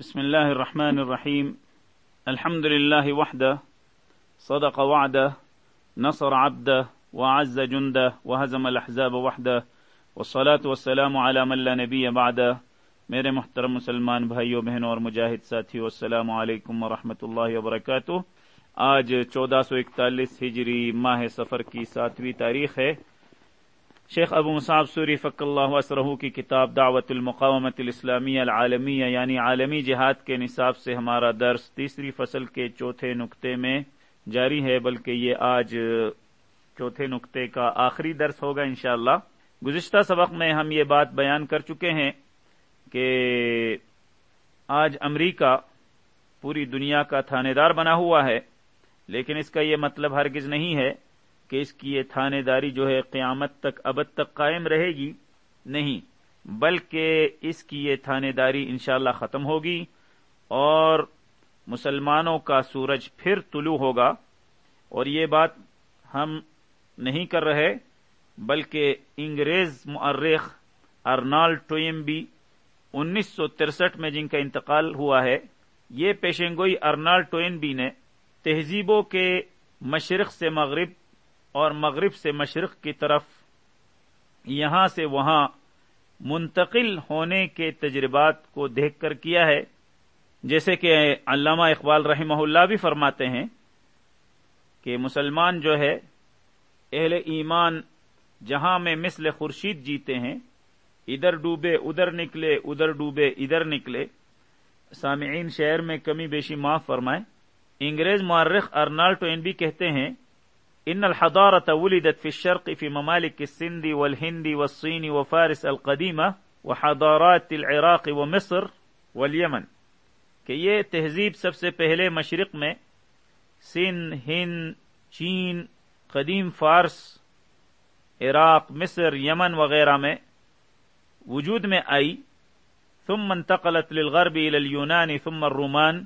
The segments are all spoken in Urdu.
بسم الله الرحمن الرحيم الحمد لله وحده صدق وعده نصر عبده وعز جنده وهزم الأحزاب وحده والصلاة والسلام على من لا نبي بعده میرے محترم مسلمان بھائیوں، بہنوں اور مجاہد ساتھیوں، السلام علیکم ورحمۃ اللہ وبرکاتہ. آج چودہ سو اکتالیس ہجری ماہ سفر کی ساتویں تاریخ ہے۔ شیخ ابو مصعب سوری فق اللہ وسرہ کی کتاب دعوت المقامت الاسلامی العالمیہ یعنی عالمی جہاد کے نصاب سے ہمارا درس تیسری فصل کے چوتھے نقطے میں جاری ہے، بلکہ یہ آج چوتھے نقطے کا آخری درس ہوگا انشاءاللہ۔ گزشتہ سبق میں ہم یہ بات بیان کر چکے ہیں کہ آج امریکہ پوری دنیا کا تھانے دار بنا ہوا ہے، لیکن اس کا یہ مطلب ہرگز نہیں ہے کہ اس کی یہ تھانے داری جو ہے قیامت تک ابد تک قائم رہے گی؟ نہیں، بلکہ اس کی یہ تھانے داری انشاءاللہ ختم ہوگی اور مسلمانوں کا سورج پھر طلوع ہوگا۔ اور یہ بات ہم نہیں کر رہے، بلکہ انگریز معرخ ارنالڈ ٹوئم بھی انیس سو ترسٹھ میں جن کا انتقال ہوا ہے، یہ پیشنگوئی ارنالڈ ٹوئن بی نے تہذیبوں کے مشرق سے مغرب اور مغرب سے مشرق کی طرف، یہاں سے وہاں منتقل ہونے کے تجربات کو دیکھ کر کیا ہے۔ جیسے کہ علامہ اقبال رحمہ اللہ بھی فرماتے ہیں کہ مسلمان جو ہے، اہل ایمان جہاں میں مثل خورشید جیتے ہیں، ادھر ڈوبے ادھر نکلے، ادھر ڈوبے ادھر نکلے۔ سامعین شہر میں کمی بیشی معاف فرمائیں۔ انگریز معرخ ارنالڈ ٹوئن بھی کہتے ہیں ان الحضارة ولدت في الشرق في ممالك السند والهند والصين وفارس القديمة وحضارات العراق ومصر واليمن. کہ یہ تہذیب سب سے پہلے مشرق میں سندھ، ہند، چین، قدیم فارس، عراق، مصر، یمن وغیرہ میں وجود میں آئی، ثم انتقلت للغرب الى اليونان، ثم الرومان،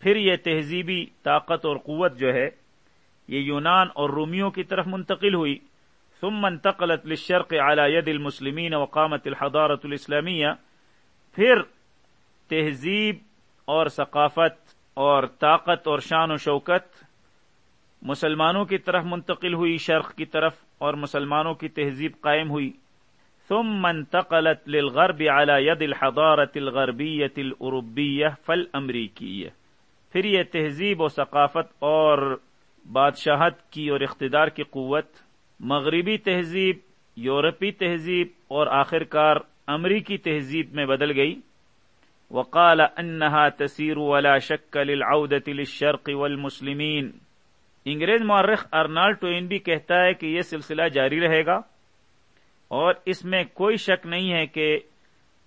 پھر یہ تہذیبی طاقت اور قوت جو ہے یہ یونان اور رومیوں کی طرف منتقل ہوئی۔ ثم انتقلت للشرق على يد المسلمین وقامت الحضارت الاسلامیہ پھر تہذیب اور ثقافت اور طاقت اور شان و شوکت مسلمانوں کی طرف منتقل ہوئی، شرق کی طرف اور مسلمانوں کی تہذیب قائم ہوئی۔ ثم انتقلت للغرب على يد الحضارة الغربية الأوروبية فالأمريكية۔ پھر یہ تہذیب و ثقافت اور بادشاہت کی اور اقتدار کی قوت، مغربی تہذیب، یورپی تہذیب اور آخر کار امریکی تہذیب میں بدل گئی۔ وقال انها تسير ولا شك للعودة للشرق والمسلمين انگریز مورخ ارنالڈ ٹوئن بھی کہتا ہے کہ یہ سلسلہ جاری رہے گا۔ اور اس میں کوئی شک نہیں ہے کہ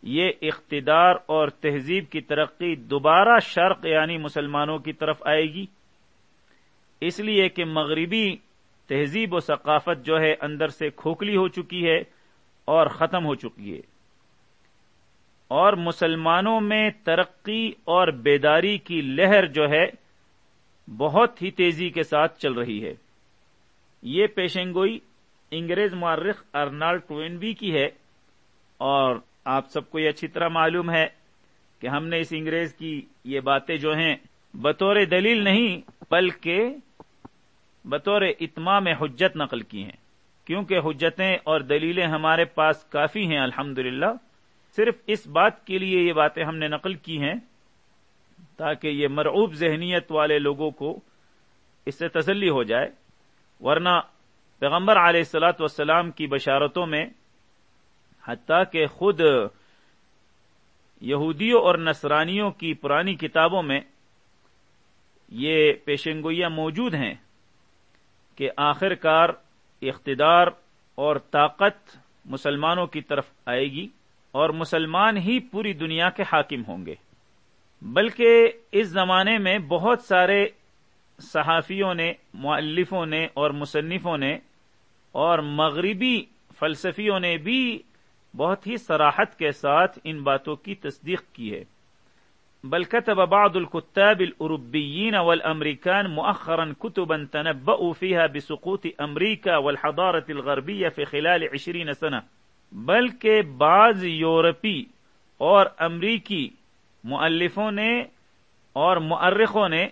یہ اقتدار اور تہذیب کی ترقی دوبارہ شرق یعنی مسلمانوں کی طرف آئے گی۔ اس لیے کہ مغربی تہذیب و ثقافت جو ہے اندر سے کھوکھلی ہو چکی ہے اور ختم ہو چکی ہے۔ اور مسلمانوں میں ترقی اور بیداری کی لہر جو ہے بہت ہی تیزی کے ساتھ چل رہی ہے۔ یہ پیشنگوئی انگریز معرخ ارنالڈ ٹوینبی کی ہے اور آپ سب کو یہ اچھی طرح معلوم ہے کہ ہم نے اس انگریز کی یہ باتیں جو ہیں بطور دلیل نہیں بلکہ بطور اتمام حجت نقل کی ہیں۔ کیونکہ حجتیں اور دلیلیں ہمارے پاس کافی ہیں الحمد صرف اس بات کے لیے یہ باتیں ہم نے نقل کی ہیں تاکہ یہ مرعوب ذہنیت والے لوگوں کو اس سے تسلی ہو جائے۔ ورنہ پیغمبر علیہ السلاۃ والسلام کی بشارتوں میں حتیٰ کہ خود یہودیوں اور نصرانیوں کی پرانی کتابوں میں یہ پیشنگوئیاں موجود ہیں۔ کہ آخر کار اقتدار اور طاقت مسلمانوں کی طرف آئے گی اور مسلمان ہی پوری دنیا کے حاکم ہوں گے۔ بلکہ اس زمانے میں بہت سارے صحافیوں نے معلفوں نے اور مصنفوں نے اور مغربی فلسفیوں نے بھی بہت ہی سراحت کے ساتھ ان باتوں کی تصدیق کی ہے۔ بل كتب بعض الكتاب الأوروبيين والأمريكان مؤخرا كتبا تنبأوا فيها بسقوط أمريكا والحضارة الغربية في خلال عشرين سنة. بلکہ بعض یورپی اور امریکی مؤلفوں نے اور مرخوں نے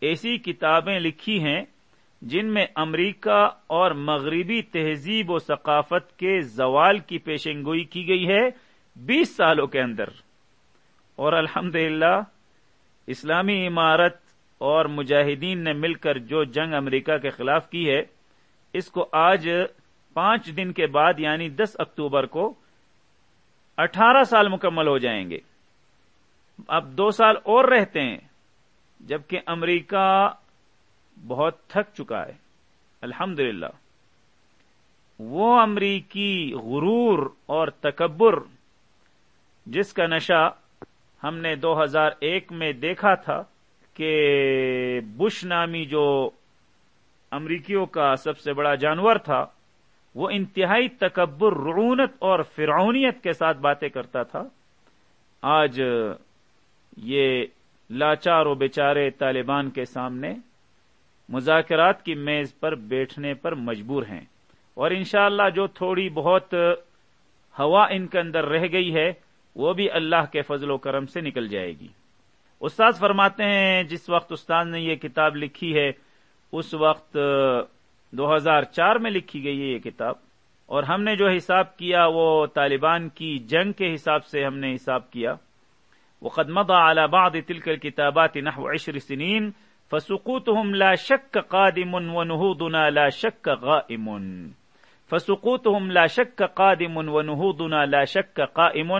ایسی کتابیں لکھی ہیں جن میں امریکہ اور مغربی تہذیب و ثقافت کے زوال کی پیشنگوئی کی گئی ہے بیس سالوں کے اندر۔ اور الحمد اسلامی عمارت اور مجاہدین نے مل کر جو جنگ امریکہ کے خلاف کی ہے، اس کو آج پانچ دن کے بعد یعنی دس اکتوبر کو اٹھارہ سال مکمل ہو جائیں گے۔ اب دو سال اور رہتے ہیں، جبکہ امریکہ بہت تھک چکا ہے۔ الحمد وہ امریکی غرور اور تکبر، جس کا نشہ ہم نے دو ہزار ایک میں دیکھا تھا کہ بش نامی جو امریکیوں کا سب سے بڑا جانور تھا، وہ انتہائی تکبر، رعونت اور فرعونیت کے ساتھ باتیں کرتا تھا۔ آج یہ لاچار و بیچارے طالبان کے سامنے مذاکرات کی میز پر بیٹھنے پر مجبور ہیں۔ اور انشاءاللہ جو تھوڑی بہت ہوا ان کے اندر رہ گئی ہے وہ بھی اللہ کے فضل و کرم سے نکل جائے گی۔ استاد فرماتے ہیں، جس وقت استاد نے یہ کتاب لکھی ہے، اس وقت دو ہزار چار میں لکھی گئی ہے یہ کتاب۔ اور ہم نے جو حساب کیا، وہ طالبان کی جنگ کے حساب سے ہم نے حساب کیا۔ وقد مضى على بعض تلك الكتابات نحو عشر سنين فسقوطهم لا شك قادم ونهوضنا لا شك غائم۔ فسقوطهم لا شك قادم ونهوضنا لا شك قائم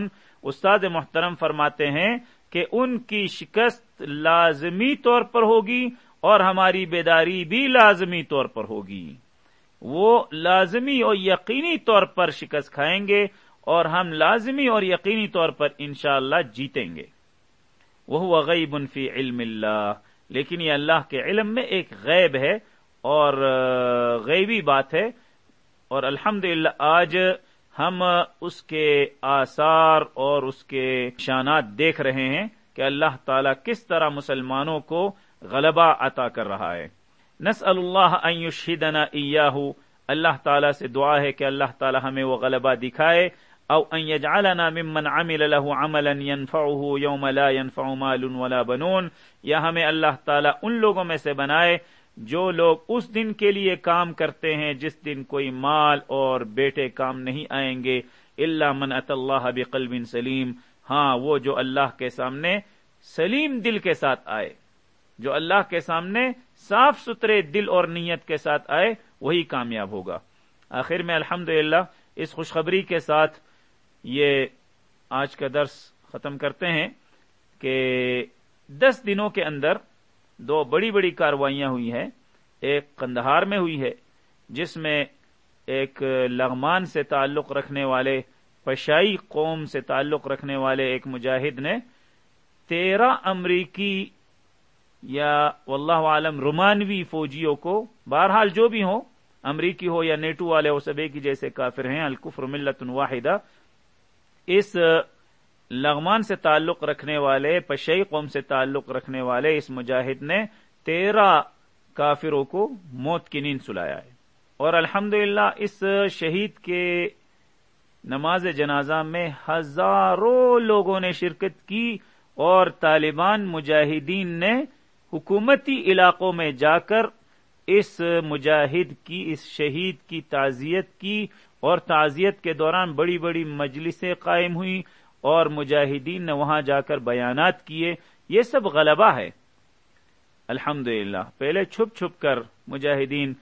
استاد محترم فرماتے ہیں کہ ان کی شکست لازمی طور پر ہوگی اور ہماری بیداری بھی لازمی طور پر ہوگی۔ وہ لازمی اور یقینی طور پر شکست کھائیں گے اور ہم لازمی اور یقینی طور پر انشاءاللہ اللہ جیتیں گے۔ وہ غیب فی علم اللہ۔ لیکن یہ اللہ کے علم میں ایک غیب ہے اور غیبی بات ہے۔ اور الحمد آج ہم اس کے آثار اور اس کے شانات دیکھ رہے ہیں کہ اللہ تعالی کس طرح مسلمانوں کو غلبہ عطا کر رہا ہے۔ نس اللہ شدنا ایاہ اللہ تعالی سے دعا ہے کہ اللہ تعالی ہمیں وہ غلبہ دکھائے۔ او ان يجعلنا ممن عمل له عملا ينفعه يوم لا ينفع مال ولا بنون۔ یا ہمیں اللہ تعالی ان لوگوں میں سے بنائے جو لوگ اس دن کے لیے کام کرتے ہیں، جس دن کوئی مال اور بیٹے کام نہیں آئیں گے اللہ من ات اللہ بقلب سلیم۔ ہاں وہ جو اللہ کے سامنے سلیم دل کے ساتھ آئے، جو اللہ کے سامنے صاف ستھرے دل اور نیت کے ساتھ آئے، وہی کامیاب ہوگا۔ آخر میں الحمد اس خوشخبری کے ساتھ یہ آج کا درس ختم کرتے ہیں کہ دس دنوں کے اندر دو بڑی بڑی کاروائیاں ہوئی ہیں۔ ایک قندہار میں ہوئی ہے، جس میں ایک لغمان سے تعلق رکھنے والے، پشائی قوم سے تعلق رکھنے والے ایک مجاہد نے تیرہ امریکی یا واللہ عالم رومانوی فوجیوں کو، بہرحال جو بھی ہوں، امریکی ہو یا نیٹو والے ہو سبے کی جیسے کافر ہیں، الکفر ملت واحدہ۔ اس لغمان سے تعلق رکھنے والے، پشئی قوم سے تعلق رکھنے والے اس مجاہد نے تیرہ کافروں کو موت کی نیند سلایا ہے۔ اور الحمد اس شہید کے نماز جنازہ میں ہزاروں لوگوں نے شرکت کی اور طالبان، مجاہدین نے حکومتی علاقوں میں جا کر اس مجاہد کی، اس شہید کی تعزیت کی اور تعزیت کے دوران بڑی بڑی مجلسیں قائم ہوئی اور مجاہدین نے وہاں جا کر بیانات کیے، یہ سب غلبہ ہے۔ الحمد پہلے چھپ چھپ کر مجاہدین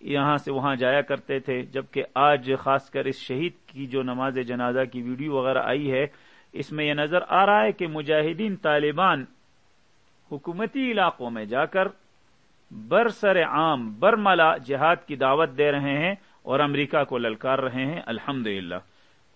یہاں سے وہاں جایا کرتے تھے، جبکہ آج خاص کر اس شہید کی جو نماز جنازہ کی ویڈیو وغیرہ آئی ہے، اس میں یہ نظر آ رہا ہے کہ مجاہدین طالبان حکومتی علاقوں میں جا کر برسر عام برملا جہاد کی دعوت دے رہے ہیں اور امریکہ کو للکار رہے ہیں۔ الحمد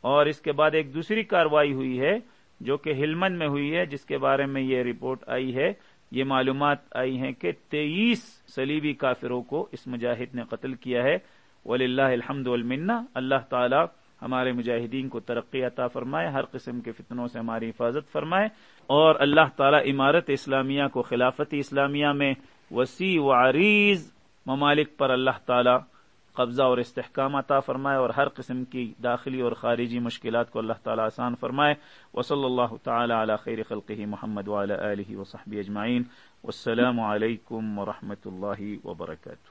اور اس کے بعد ایک دوسری کاروائی ہوئی ہے جو کہ ہلمن میں ہوئی ہے، جس کے بارے میں یہ رپورٹ آئی ہے۔ یہ معلومات آئی ہیں کہ تیئیس سلیبی کافروں کو اس مجاہد نے قتل کیا ہے۔ ولی اللہ الحمد المنا اللہ تعالی ہمارے مجاہدین کو ترقی عطا فرمائے، ہر قسم کے فتنوں سے ہماری حفاظت فرمائے۔ اور اللہ تعالی عمارت اسلامیہ کو خلافت اسلامیہ میں وسیع و عریض ممالک پر اللہ تعالی قبضہ اور استحکام عطا فرمائے اور ہر قسم کی داخلی اور خارجی مشکلات کو اللہ تعالیٰ آسان فرمائے۔ وصلی اللہ تعالی علی خیر خلقہ محمد علیہ وصحبہ اجمعین۔ والسلام علیکم ورحمۃ اللہ وبرکاتہ۔